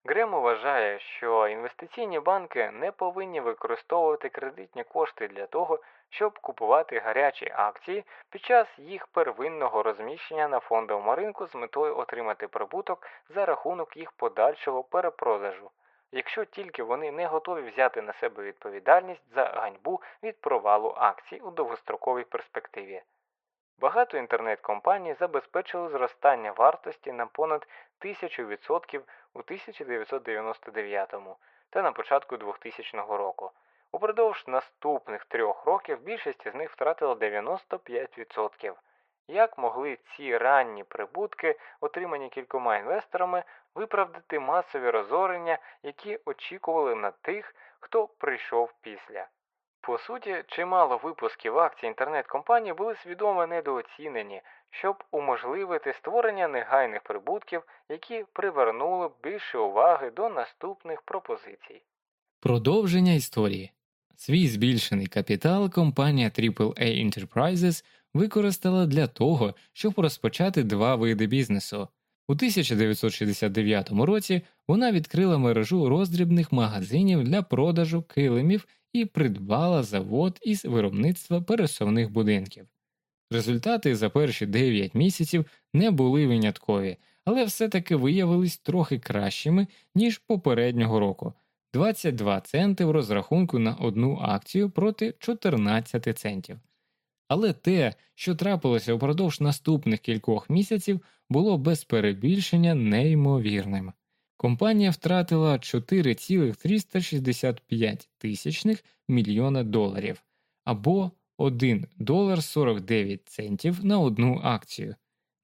Грем вважає, що інвестиційні банки не повинні використовувати кредитні кошти для того, щоб купувати гарячі акції під час їх первинного розміщення на фондовому ринку з метою отримати прибуток за рахунок їх подальшого перепродажу, якщо тільки вони не готові взяти на себе відповідальність за ганьбу від провалу акцій у довгостроковій перспективі. Багато інтернет-компаній забезпечили зростання вартості на понад 1000% у 1999 та на початку 2000 року. Упродовж наступних трьох років більшість з них втратила 95%. Як могли ці ранні прибутки, отримані кількома інвесторами, виправдати масові розорення, які очікували на тих, хто прийшов після? По суті, чимало випусків акцій інтернет-компаній були свідомо недооцінені, щоб уможливити створення негайних прибутків, які привернули б більше уваги до наступних пропозицій. Продовження історії свій збільшений капітал компанія AAA Enterprises використала для того, щоб розпочати два види бізнесу. У 1969 році вона відкрила мережу роздрібних магазинів для продажу килимів і придбала завод із виробництва пересувних будинків. Результати за перші 9 місяців не були виняткові, але все-таки виявились трохи кращими, ніж попереднього року 22 центи в розрахунку на одну акцію проти 14 центів. Але те, що трапилося упродовж наступних кількох місяців, було без перебільшення неймовірним. Компанія втратила 4,365 тисячних мільйона доларів або 1 долар 49 центів на одну акцію.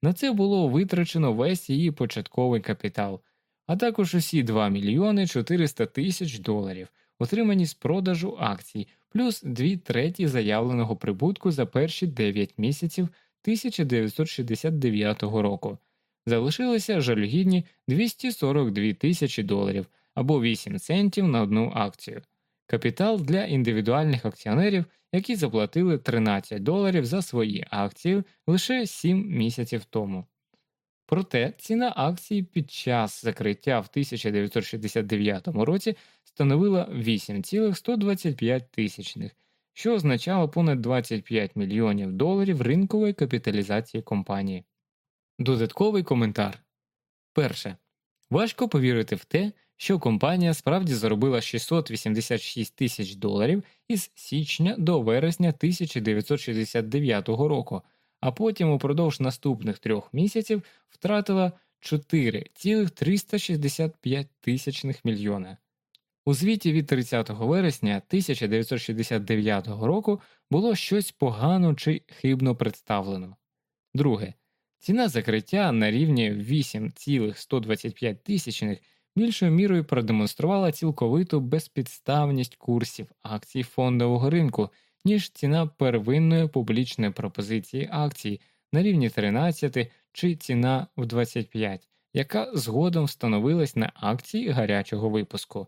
На це було витрачено весь її початковий капітал, а також усі 2 мільйони 400 тисяч доларів, отримані з продажу акцій, плюс 2 треті заявленого прибутку за перші 9 місяців 1969 року. Залишилися жалюгідні 242 тисячі доларів або 8 центів на одну акцію. Капітал для індивідуальних акціонерів, які заплатили 13 доларів за свої акції лише 7 місяців тому. Проте ціна акції під час закриття в 1969 році становила 8,125 тисячних, що означало понад 25 мільйонів доларів ринкової капіталізації компанії. Додатковий коментар перше. Важко повірити в те, що компанія справді заробила 686 тисяч доларів із січня до вересня 1969 року, а потім упродовж наступних трьох місяців втратила 4,365 тисячних мільйона. У звіті від 30 вересня 1969 року було щось погано чи хибно представлено. Друге, ціна закриття на рівні 8,125 тисячних більшою мірою продемонструвала цілковиту безпідставність курсів акцій фондового ринку, ніж ціна первинної публічної пропозиції акцій на рівні 13 чи ціна в 25, яка згодом встановилась на акції гарячого випуску.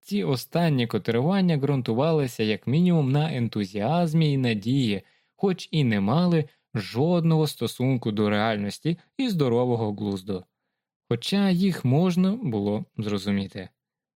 Ці останні котирування ґрунтувалися як мінімум на ентузіазмі і надії, хоч і не мали жодного стосунку до реальності і здорового глузду хоча їх можна було зрозуміти.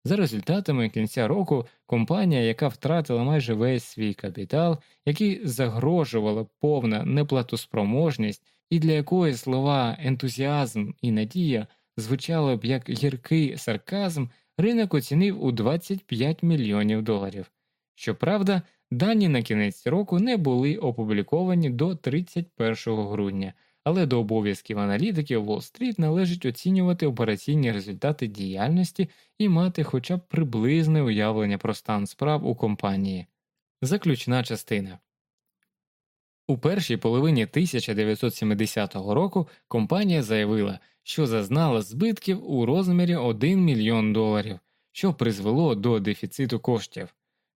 За результатами кінця року компанія, яка втратила майже весь свій капітал, який загрожувала повна неплатоспроможність, і для якої слова ентузіазм і надія звучали б як гіркий сарказм, ринок оцінив у 25 мільйонів доларів. Щоправда, дані на кінець року не були опубліковані до 31 грудня, але до обов'язків аналітиків Уолл-стріт належить оцінювати операційні результати діяльності і мати хоча б приблизне уявлення про стан справ у компанії. Заключна частина у першій половині 1970 року компанія заявила, що зазнала збитків у розмірі 1 мільйон доларів, що призвело до дефіциту коштів.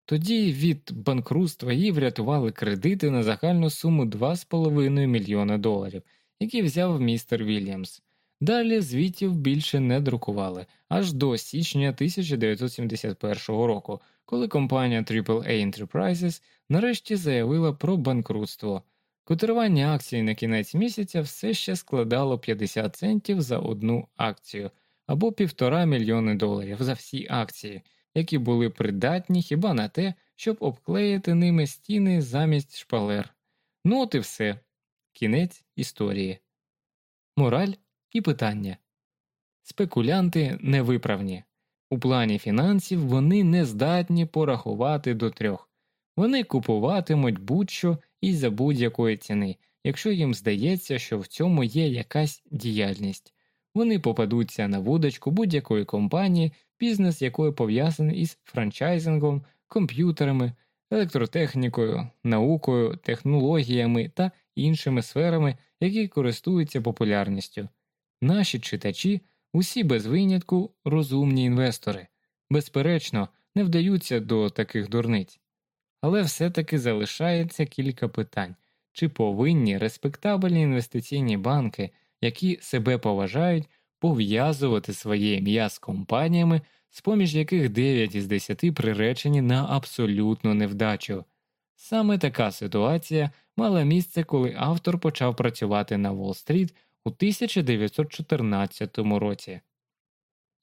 Тоді від банкрутства її врятували кредити на загальну суму 2,5 мільйона доларів, які взяв містер Вільямс. Далі звітів більше не друкували аж до січня 1971 року, коли компанія AAA Enterprises нарешті заявила про банкрутство. Котирування акцій на кінець місяця все ще складало 50 центів за одну акцію або півтора мільйони доларів за всі акції, які були придатні хіба на те, щоб обклеїти ними стіни замість шпалер. Ну от і все. Кінець історії. Мораль і питання спекулянти невиправні. У плані фінансів вони не здатні порахувати до трьох. Вони купуватимуть будь-що і за будь-якої ціни, якщо їм здається, що в цьому є якась діяльність. Вони попадуться на вудочку будь-якої компанії, бізнес якої пов'язаний із франчайзингом, комп'ютерами, електротехнікою, наукою, технологіями та іншими сферами, які користуються популярністю. Наші читачі, усі без винятку, розумні інвестори, безперечно, не вдаються до таких дурниць. Але все-таки залишається кілька питань чи повинні респектабельні інвестиційні банки, які себе поважають, пов'язувати своє ім'я з компаніями, з поміж яких 9 із 10 приречені на абсолютну невдачу. Саме така ситуація мала місце, коли автор почав працювати на Уолл-стріт у 1914 році.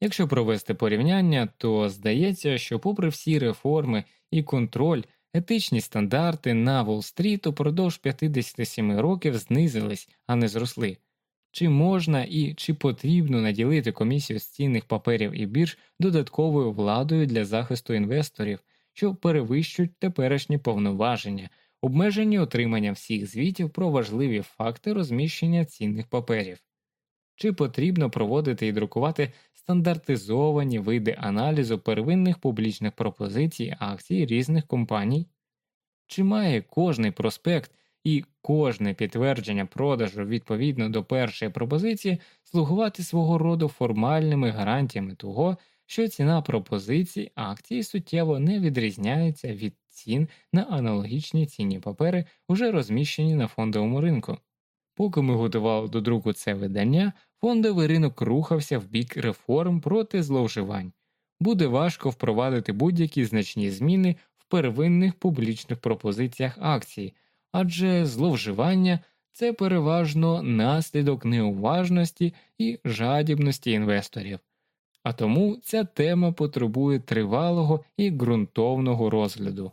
Якщо провести порівняння, то здається, що, попри всі реформи і контроль, етичні стандарти на Уолл-стріт упродовж 57 років знизились, а не зросли. Чи можна і чи потрібно наділити комісію з цінних паперів і бірж додатковою владою для захисту інвесторів, що перевищують теперішні повноваження, обмежені отримання всіх звітів про важливі факти розміщення цінних паперів, чи потрібно проводити і друкувати стандартизовані види аналізу первинних публічних пропозицій акцій різних компаній, чи має кожний проспект і кожне підтвердження продажу відповідно до першої пропозиції слугувати свого роду формальними гарантіями того, що ціна пропозицій акції суттєво не відрізняється від цін на аналогічні цінні папери, уже розміщені на фондовому ринку. Поки ми готували до друку це видання, фондовий ринок рухався в бік реформ проти зловживань. Буде важко впровадити будь-які значні зміни в первинних публічних пропозиціях акцій, адже зловживання це переважно наслідок неуважності і жадібності інвесторів. А тому ця тема потребує тривалого і ґрунтовного розгляду.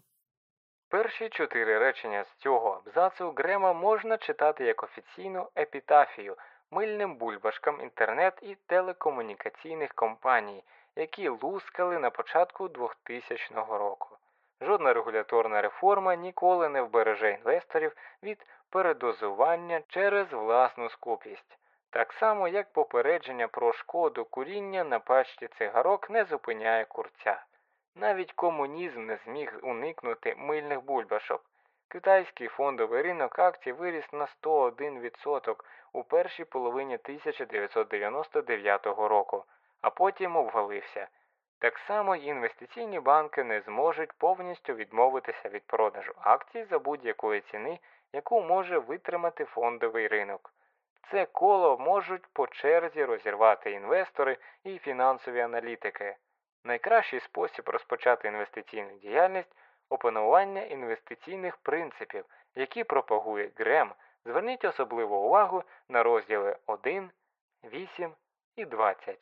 Перші чотири речення з цього абзацу Грема можна читати як офіційну епітафію мильним бульбашкам інтернет і телекомунікаційних компаній, які лускали на початку 2000 року. Жодна регуляторна реформа ніколи не вбереже інвесторів від передозування через власну скупість. Так само, як попередження про шкоду куріння на пачці цигарок не зупиняє курця. Навіть комунізм не зміг уникнути мильних бульбашок. Китайський фондовий ринок акцій виріс на 101% у першій половині 1999 року, а потім обвалився. Так само й інвестиційні банки не зможуть повністю відмовитися від продажу акцій за будь-якої ціни, яку може витримати фондовий ринок. Це коло можуть по черзі розірвати інвестори і фінансові аналітики. Найкращий спосіб розпочати інвестиційну діяльність опанування інвестиційних принципів, які пропагує Грем. Зверніть особливу увагу на розділи 1, 8 і 20.